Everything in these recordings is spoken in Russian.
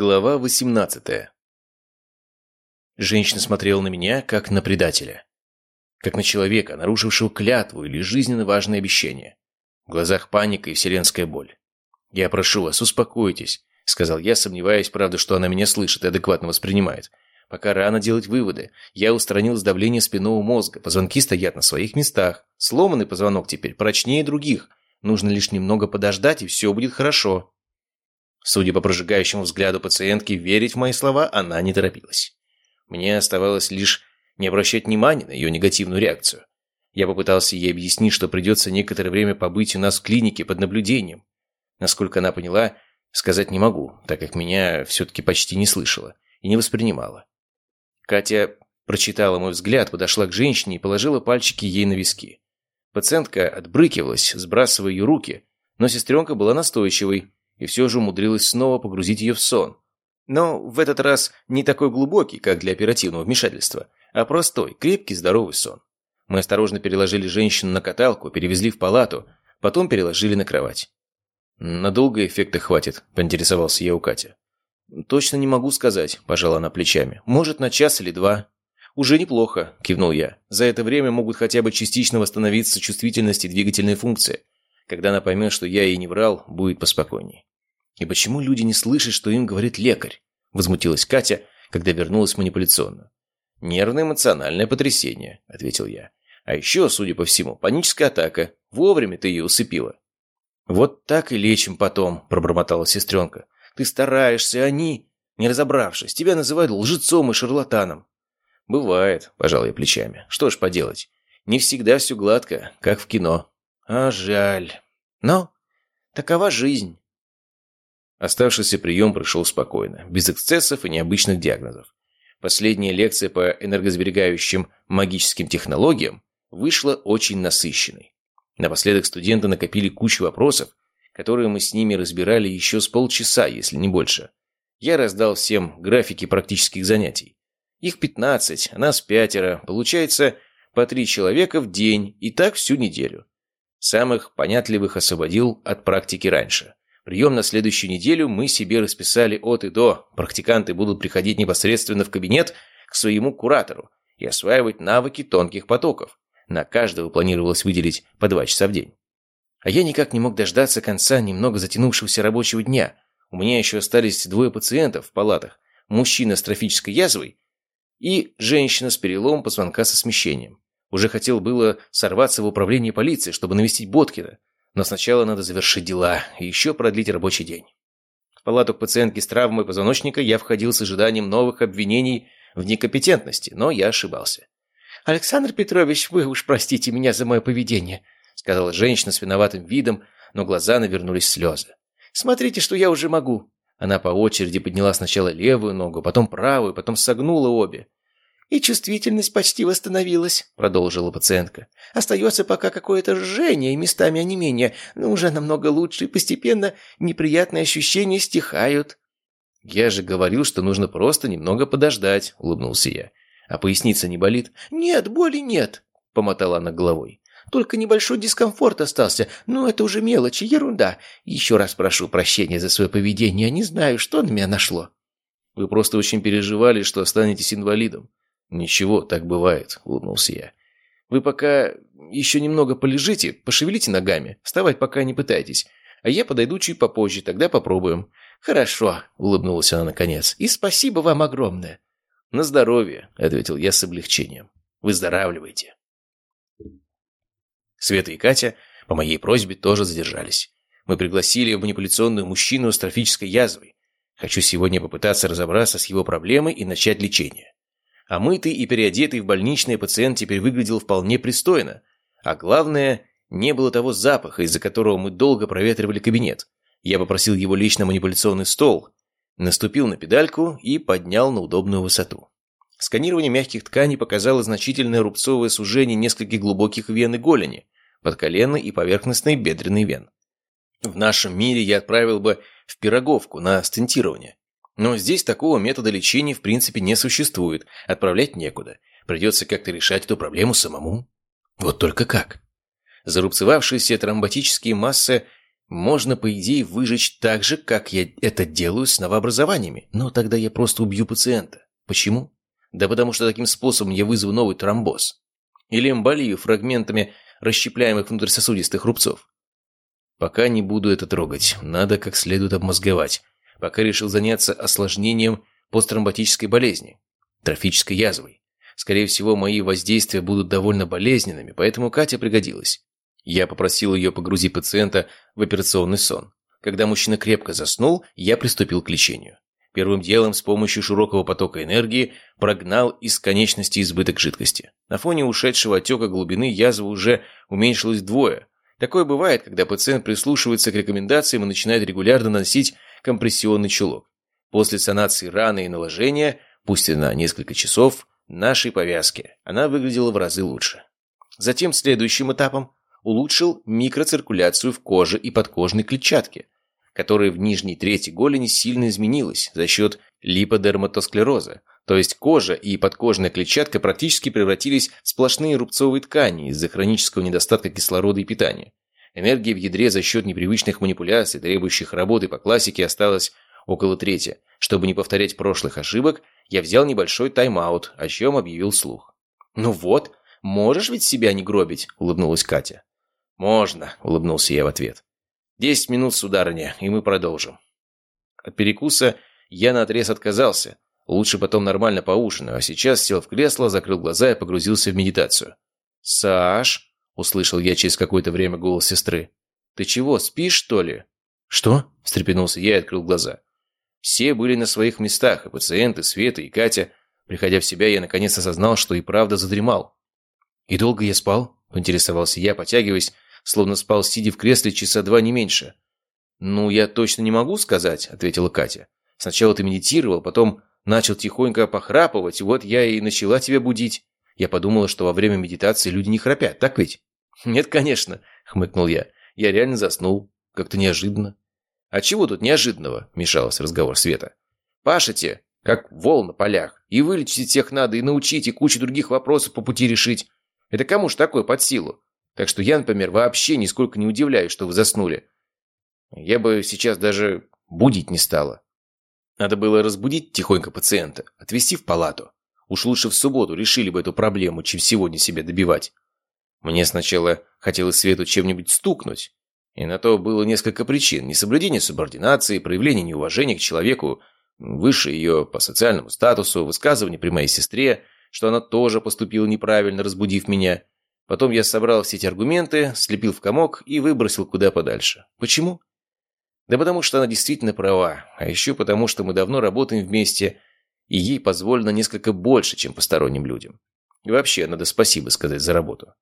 Глава 18 Женщина смотрела на меня, как на предателя. Как на человека, нарушившего клятву или жизненно важное обещание. В глазах паника и вселенская боль. «Я прошу вас, успокойтесь», — сказал я, сомневаясь, правда, что она меня слышит и адекватно воспринимает. «Пока рано делать выводы. Я устранил сдавление спинного мозга, позвонки стоят на своих местах. Сломанный позвонок теперь прочнее других. Нужно лишь немного подождать, и все будет хорошо». Судя по прожигающему взгляду пациентки, верить в мои слова она не торопилась. Мне оставалось лишь не обращать внимания на ее негативную реакцию. Я попытался ей объяснить, что придется некоторое время побыть у нас в клинике под наблюдением. Насколько она поняла, сказать не могу, так как меня все-таки почти не слышала и не воспринимала. Катя прочитала мой взгляд, подошла к женщине и положила пальчики ей на виски. Пациентка отбрыкивалась, сбрасывая ее руки, но сестренка была настойчивой, и все же умудрилась снова погрузить ее в сон. Но в этот раз не такой глубокий, как для оперативного вмешательства, а простой, крепкий, здоровый сон. Мы осторожно переложили женщину на каталку, перевезли в палату, потом переложили на кровать. «Надолго эффекта хватит?» – поинтересовался я у Кати. «Точно не могу сказать», – пожала она плечами. «Может, на час или два». «Уже неплохо», – кивнул я. «За это время могут хотя бы частично восстановиться чувствительность и двигательные функции. Когда она поймет, что я ей не врал, будет поспокойней». «И почему люди не слышат, что им говорит лекарь?» – возмутилась Катя, когда вернулась в манипуляционную. «Нервно-эмоциональное потрясение», – ответил я. «А еще, судя по всему, паническая атака. Вовремя ты ее усыпила». «Вот так и лечим потом», – пробормотала сестренка. «Ты стараешься, они...» Не разобравшись, тебя называют лжецом и шарлатаном. «Бывает», – пожал я плечами. «Что ж поделать? Не всегда все гладко, как в кино». «А жаль. Но такова жизнь». Оставшийся прием прошел спокойно, без эксцессов и необычных диагнозов. Последняя лекция по энергосберегающим магическим технологиям вышла очень насыщенной. Напоследок студенты накопили кучу вопросов, которые мы с ними разбирали еще с полчаса, если не больше. Я раздал всем графики практических занятий. Их 15, а нас пятеро, получается по три человека в день, и так всю неделю. Самых понятливых освободил от практики раньше. Прием на следующую неделю мы себе расписали от и до. Практиканты будут приходить непосредственно в кабинет к своему куратору и осваивать навыки тонких потоков. На каждого планировалось выделить по два часа в день. А я никак не мог дождаться конца немного затянувшегося рабочего дня. У меня еще остались двое пациентов в палатах. Мужчина с трофической язвой и женщина с переломом позвонка со смещением. Уже хотел было сорваться в управление полиции, чтобы навестить Боткина, но сначала надо завершить дела и еще продлить рабочий день. В палату к пациентке с травмой позвоночника я входил с ожиданием новых обвинений в некомпетентности, но я ошибался. «Александр Петрович, вы уж простите меня за мое поведение», сказала женщина с виноватым видом, но глаза навернулись слезы. «Смотрите, что я уже могу». Она по очереди подняла сначала левую ногу, потом правую, потом согнула обе. «И чувствительность почти восстановилась», — продолжила пациентка. «Остается пока какое-то жжение и местами онемение, но уже намного лучше, и постепенно неприятные ощущения стихают». «Я же говорил, что нужно просто немного подождать», — улыбнулся я. «А поясница не болит?» «Нет, боли нет», — помотала она головой. «Только небольшой дискомфорт остался, но это уже мелочи, ерунда. Еще раз прошу прощения за свое поведение, не знаю, что на меня нашло». «Вы просто очень переживали, что останетесь инвалидом», «Ничего, так бывает», — улыбнулся я. «Вы пока еще немного полежите, пошевелите ногами, вставать пока не пытайтесь, а я подойду чуть попозже, тогда попробуем». «Хорошо», — улыбнулась она наконец, — «и спасибо вам огромное». «На здоровье», — ответил я с облегчением. «Выздоравливайте». Света и Катя по моей просьбе тоже задержались. Мы пригласили в манипуляционную мужчину с трофической язвой. Хочу сегодня попытаться разобраться с его проблемой и начать лечение. А мытый и переодетый в больничный пациент теперь выглядел вполне пристойно. А главное, не было того запаха, из-за которого мы долго проветривали кабинет. Я попросил его лично манипуляционный стол, наступил на педальку и поднял на удобную высоту. Сканирование мягких тканей показало значительное рубцовое сужение нескольких глубоких вен и голени, подколенной и поверхностной бедренной вен. В нашем мире я отправил бы в пироговку на стентирование. Но здесь такого метода лечения в принципе не существует, отправлять некуда. Придется как-то решать эту проблему самому. Вот только как? Зарубцевавшиеся тромботические массы Можно, по идее, выжечь так же, как я это делаю с новообразованиями. Но тогда я просто убью пациента. Почему? Да потому что таким способом я вызову новый тромбоз. Или эмболию фрагментами расщепляемых внутрисосудистых рубцов. Пока не буду это трогать. Надо как следует обмозговать. Пока решил заняться осложнением посттромботической болезни. Трофической язвой. Скорее всего, мои воздействия будут довольно болезненными, поэтому Катя пригодилась. Я попросил ее погрузить пациента в операционный сон. Когда мужчина крепко заснул, я приступил к лечению. Первым делом с помощью широкого потока энергии прогнал из конечности избыток жидкости. На фоне ушедшего отека глубины язва уже уменьшилась вдвое. Такое бывает, когда пациент прислушивается к рекомендациям и начинает регулярно носить компрессионный чулок. После санации раны и наложения, пусть и на несколько часов, нашей повязки, она выглядела в разы лучше. Затем следующим этапом улучшил микроциркуляцию в коже и подкожной клетчатке, которая в нижней трети голени сильно изменилась за счет липодерматосклероза, то есть кожа и подкожная клетчатка практически превратились в сплошные рубцовые ткани из-за хронического недостатка кислорода и питания. Энергии в ядре за счет непривычных манипуляций, требующих работы по классике, осталось около трети. Чтобы не повторять прошлых ошибок, я взял небольшой тайм-аут, о чем объявил слух. «Ну вот, можешь ведь себя не гробить?» – улыбнулась Катя. «Можно», — улыбнулся я в ответ. «Десять минут, сударыня, и мы продолжим». От перекуса я наотрез отказался. Лучше потом нормально поужинаю, а сейчас сел в кресло, закрыл глаза и погрузился в медитацию. «Саш», — услышал я через какое-то время голос сестры, — «ты чего, спишь, что ли?» «Что?» — встрепенулся я и открыл глаза. Все были на своих местах, и пациенты, Света, и Катя. Приходя в себя, я наконец осознал, что и правда задремал. «И долго я спал?» — поинтересовался я, потягиваясь словно спал сидя в кресле часа два не меньше. «Ну, я точно не могу сказать», — ответила Катя. «Сначала ты медитировал, потом начал тихонько похрапывать, вот я и начала тебя будить. Я подумала, что во время медитации люди не храпят, так ведь?» «Нет, конечно», — хмыкнул я. «Я реально заснул. Как-то неожиданно». «А чего тут неожиданного?» — вмешалась разговор Света. «Пашете, как вол на полях. И вылечить всех надо, и научить, и кучу других вопросов по пути решить. Это кому ж такое под силу? Так что я, например, вообще нисколько не удивляюсь, что вы заснули. Я бы сейчас даже будить не стала. Надо было разбудить тихонько пациента, отвезти в палату. Уж лучше в субботу решили бы эту проблему, чем сегодня себе добивать. Мне сначала хотелось Свету чем-нибудь стукнуть. И на то было несколько причин. Несоблюдение субординации, проявление неуважения к человеку выше ее по социальному статусу, высказывание при моей сестре, что она тоже поступила неправильно, разбудив меня – Потом я собрал все эти аргументы, слепил в комок и выбросил куда подальше. Почему? Да потому что она действительно права. А еще потому, что мы давно работаем вместе, и ей позволено несколько больше, чем посторонним людям. И вообще, надо спасибо сказать за работу.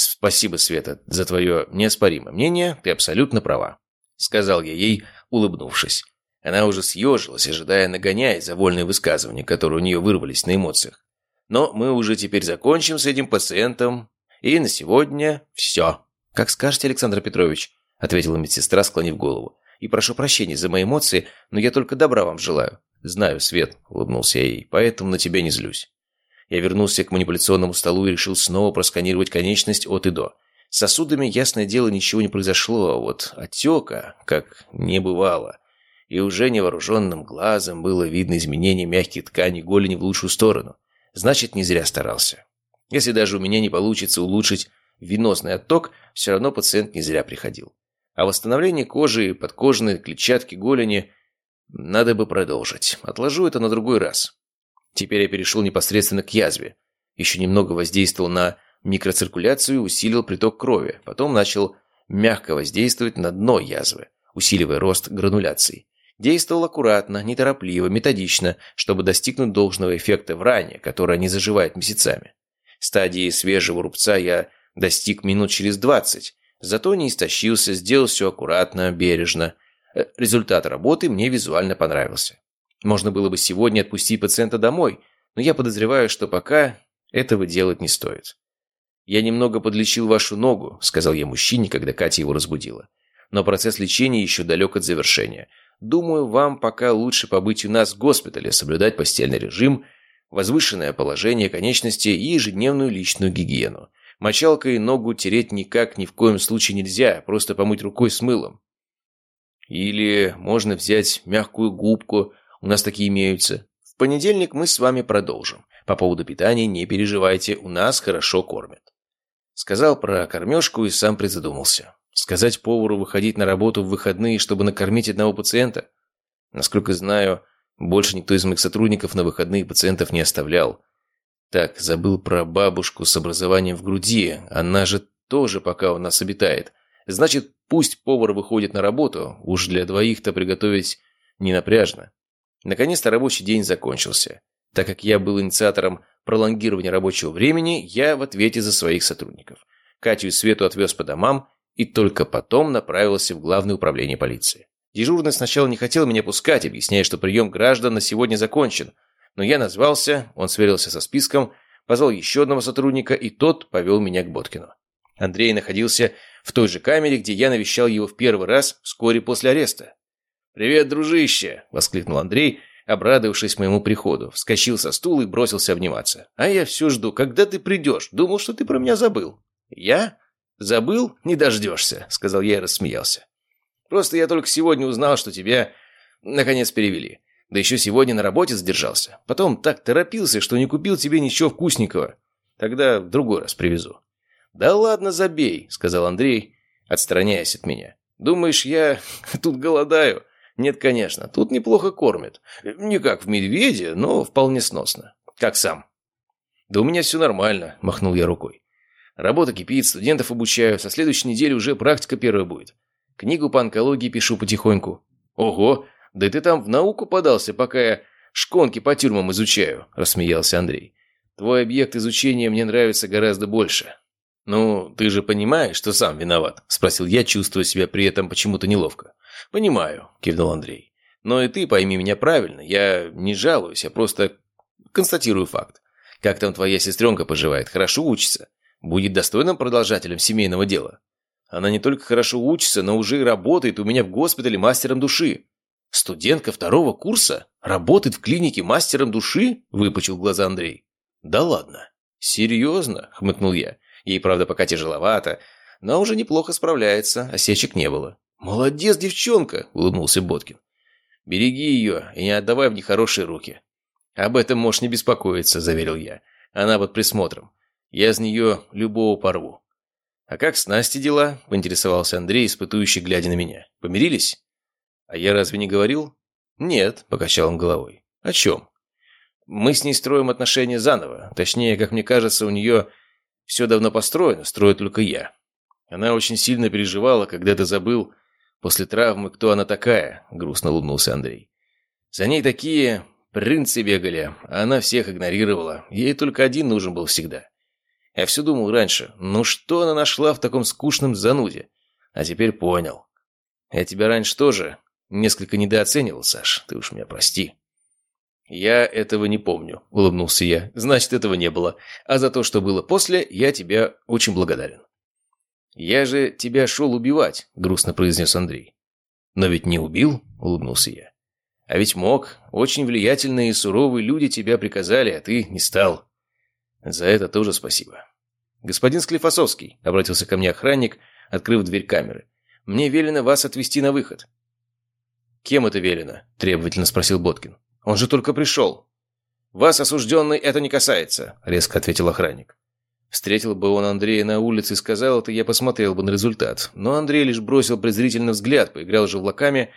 Спасибо, Света, за твое неоспоримое мнение, ты абсолютно права. Сказал я ей, улыбнувшись. Она уже съежилась, ожидая нагоняя за вольные высказывания, которые у нее вырвались на эмоциях. Но мы уже теперь закончим с этим пациентом и на сегодня все. Как скажете, Александр Петрович, ответила медсестра, склонив голову. И прошу прощения за мои эмоции, но я только добра вам желаю. Знаю, Свет, улыбнулся я ей, поэтому на тебя не злюсь. Я вернулся к манипуляционному столу и решил снова просканировать конечность от и до. С сосудами, ясное дело, ничего не произошло, а вот отека, как не бывало. И уже невооруженным глазом было видно изменение мягких тканей голени в лучшую сторону. Значит, не зря старался. Если даже у меня не получится улучшить венозный отток, все равно пациент не зря приходил. А восстановление кожи, подкожной клетчатки, голени надо бы продолжить. Отложу это на другой раз. Теперь я перешел непосредственно к язве. Еще немного воздействовал на микроциркуляцию, усилил приток крови. Потом начал мягко воздействовать на дно язвы, усиливая рост грануляций. Действовал аккуратно, неторопливо, методично, чтобы достигнуть должного эффекта в ране, которая не заживает месяцами. Стадии свежего рубца я достиг минут через двадцать. Зато не истощился, сделал все аккуратно, бережно. Э, результат работы мне визуально понравился. Можно было бы сегодня отпустить пациента домой, но я подозреваю, что пока этого делать не стоит. «Я немного подлечил вашу ногу», — сказал я мужчине, когда Катя его разбудила. «Но процесс лечения еще далек от завершения. Думаю, вам пока лучше побыть у нас в госпитале, соблюдать постельный режим возвышенное положение конечности и ежедневную личную гигиену. Мочалкой ногу тереть никак ни в коем случае нельзя, просто помыть рукой с мылом. Или можно взять мягкую губку, у нас такие имеются. В понедельник мы с вами продолжим. По поводу питания не переживайте, у нас хорошо кормят. Сказал про кормежку и сам призадумался. Сказать повару выходить на работу в выходные, чтобы накормить одного пациента? Насколько знаю, больше никто из моих сотрудников на выходные пациентов не оставлял. Так, забыл про бабушку с образованием в груди. Она же тоже пока у нас обитает. Значит, пусть повар выходит на работу, уж для двоих-то приготовить не напряжно. Наконец-то рабочий день закончился. Так как я был инициатором пролонгирования рабочего времени, я в ответе за своих сотрудников. Катю и Свету отвез по домам и только потом направился в Главное управление полиции. Дежурный сначала не хотел меня пускать, объясняя, что прием граждан на сегодня закончен. Но я назвался, он сверился со списком, позвал еще одного сотрудника, и тот повел меня к Боткину. Андрей находился в той же камере, где я навещал его в первый раз вскоре после ареста. «Привет, дружище!» – воскликнул Андрей, обрадовавшись моему приходу. Вскочил со стула и бросился обниматься. «А я все жду, когда ты придешь. Думал, что ты про меня забыл». «Я? Забыл? Не дождешься», – сказал я и рассмеялся. «Просто я только сегодня узнал, что тебя, наконец, перевели. Да еще сегодня на работе задержался. Потом так торопился, что не купил тебе ничего вкусненького. Тогда в другой раз привезу». «Да ладно, забей», — сказал Андрей, отстраняясь от меня. «Думаешь, я тут голодаю?» «Нет, конечно, тут неплохо кормят. Не как в медведе, но вполне сносно. Как сам?» «Да у меня все нормально», — махнул я рукой. «Работа кипит, студентов обучаю, со следующей недели уже практика первая будет. Книгу по онкологии пишу потихоньку». «Ого, да ты там в науку подался, пока я шконки по тюрьмам изучаю», — рассмеялся Андрей. «Твой объект изучения мне нравится гораздо больше». «Ну, ты же понимаешь, что сам виноват?» – спросил я, чувствуя себя при этом почему-то неловко. «Понимаю», – кивнул Андрей. «Но и ты пойми меня правильно. Я не жалуюсь, я просто констатирую факт. Как там твоя сестренка поживает? Хорошо учится? Будет достойным продолжателем семейного дела? Она не только хорошо учится, но уже и работает у меня в госпитале мастером души». «Студентка второго курса? Работает в клинике мастером души?» – выпучил глаза Андрей. «Да ладно». «Серьезно?» – хмыкнул я. Ей, правда, пока тяжеловато, но уже неплохо справляется, осечек не было. «Молодец, девчонка!» – улыбнулся Боткин. «Береги ее и не отдавай в нехорошие руки». «Об этом можешь не беспокоиться», – заверил я. «Она под присмотром. Я из нее любого порву». «А как с Настей дела?» – поинтересовался Андрей, испытующий, глядя на меня. «Помирились?» «А я разве не говорил?» «Нет», – покачал он головой. «О чем?» «Мы с ней строим отношения заново. Точнее, как мне кажется, у нее все давно построено, строю только я. Она очень сильно переживала, когда ты забыл после травмы, кто она такая, грустно улыбнулся Андрей. За ней такие принцы бегали, а она всех игнорировала. Ей только один нужен был всегда. Я все думал раньше, ну что она нашла в таком скучном зануде? А теперь понял. Я тебя раньше тоже несколько недооценивал, Саш, ты уж меня прости. «Я этого не помню», — улыбнулся я. «Значит, этого не было. А за то, что было после, я тебя очень благодарен». «Я же тебя шел убивать», — грустно произнес Андрей. «Но ведь не убил», — улыбнулся я. «А ведь мог. Очень влиятельные и суровые люди тебя приказали, а ты не стал. За это тоже спасибо». «Господин Склифосовский», — обратился ко мне охранник, открыв дверь камеры. «Мне велено вас отвезти на выход». «Кем это велено?» – требовательно спросил Боткин. Он же только пришел». «Вас, осужденный, это не касается», — резко ответил охранник. Встретил бы он Андрея на улице и сказал это, я посмотрел бы на результат. Но Андрей лишь бросил презрительный взгляд, поиграл желваками,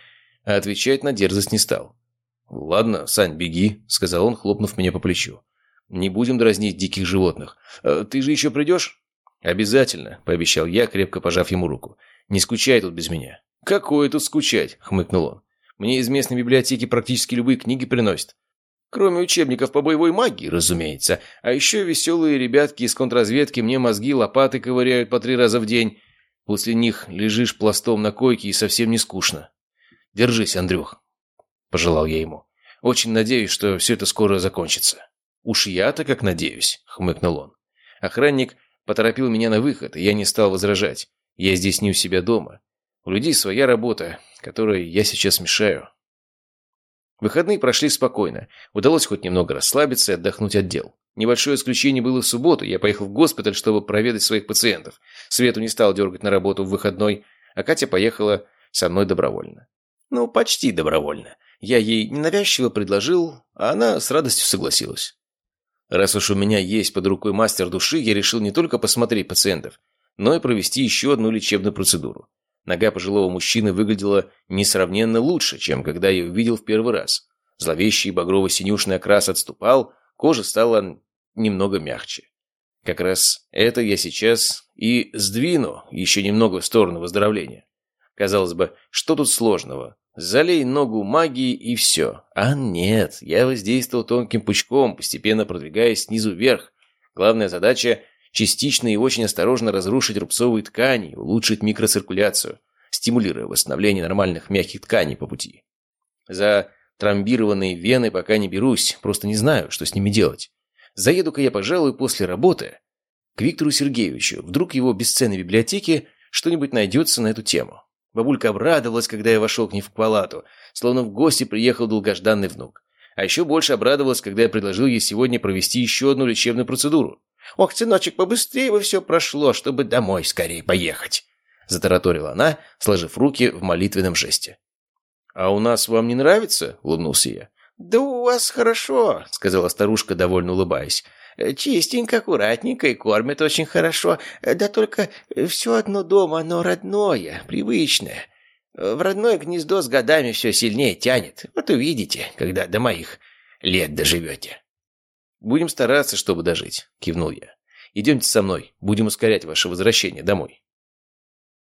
а отвечать на дерзость не стал. «Ладно, Сань, беги», — сказал он, хлопнув меня по плечу. «Не будем дразнить диких животных. А, ты же еще придешь?» «Обязательно», — пообещал я, крепко пожав ему руку. «Не скучай тут без меня». «Какое тут скучать?» — хмыкнул он. Мне из местной библиотеки практически любые книги приносят. Кроме учебников по боевой магии, разумеется. А еще веселые ребятки из контрразведки мне мозги лопаты ковыряют по три раза в день. После них лежишь пластом на койке и совсем не скучно. Держись, Андрюх, пожелал я ему. Очень надеюсь, что все это скоро закончится. Уж я-то как надеюсь, хмыкнул он. Охранник поторопил меня на выход, и я не стал возражать. Я здесь не у себя дома. У людей своя работа, которой я сейчас мешаю. Выходные прошли спокойно. Удалось хоть немного расслабиться и отдохнуть от дел. Небольшое исключение было в субботу. Я поехал в госпиталь, чтобы проведать своих пациентов. Свету не стал дергать на работу в выходной, а Катя поехала со мной добровольно. Ну, почти добровольно. Я ей ненавязчиво предложил, а она с радостью согласилась. Раз уж у меня есть под рукой мастер души, я решил не только посмотреть пациентов, но и провести еще одну лечебную процедуру. Нога пожилого мужчины выглядела несравненно лучше, чем когда я увидел в первый раз. Зловещий багрово-синюшный окрас отступал, кожа стала немного мягче. Как раз это я сейчас и сдвину еще немного в сторону выздоровления. Казалось бы, что тут сложного? Залей ногу магии и все. А нет, я воздействовал тонким пучком, постепенно продвигаясь снизу вверх. Главная задача – частично и очень осторожно разрушить рубцовые ткани, улучшить микроциркуляцию, стимулируя восстановление нормальных мягких тканей по пути. За тромбированные вены пока не берусь, просто не знаю, что с ними делать. Заеду-ка я, пожалуй, после работы к Виктору Сергеевичу. Вдруг его бесценной библиотеке что-нибудь найдется на эту тему. Бабулька обрадовалась, когда я вошел к ней в палату, словно в гости приехал долгожданный внук. А еще больше обрадовалась, когда я предложил ей сегодня провести еще одну лечебную процедуру. «Ох, сыночек, побыстрее бы все прошло, чтобы домой скорее поехать!» Затараторила она, сложив руки в молитвенном жесте. «А у нас вам не нравится?» — улыбнулся я. «Да у вас хорошо», — сказала старушка, довольно улыбаясь. «Чистенько, аккуратненько и кормят очень хорошо. Да только все одно дома, оно родное, привычное. В родное гнездо с годами все сильнее тянет. Вот увидите, когда до моих лет доживете». «Будем стараться, чтобы дожить», — кивнул я. «Идемте со мной, будем ускорять ваше возвращение домой».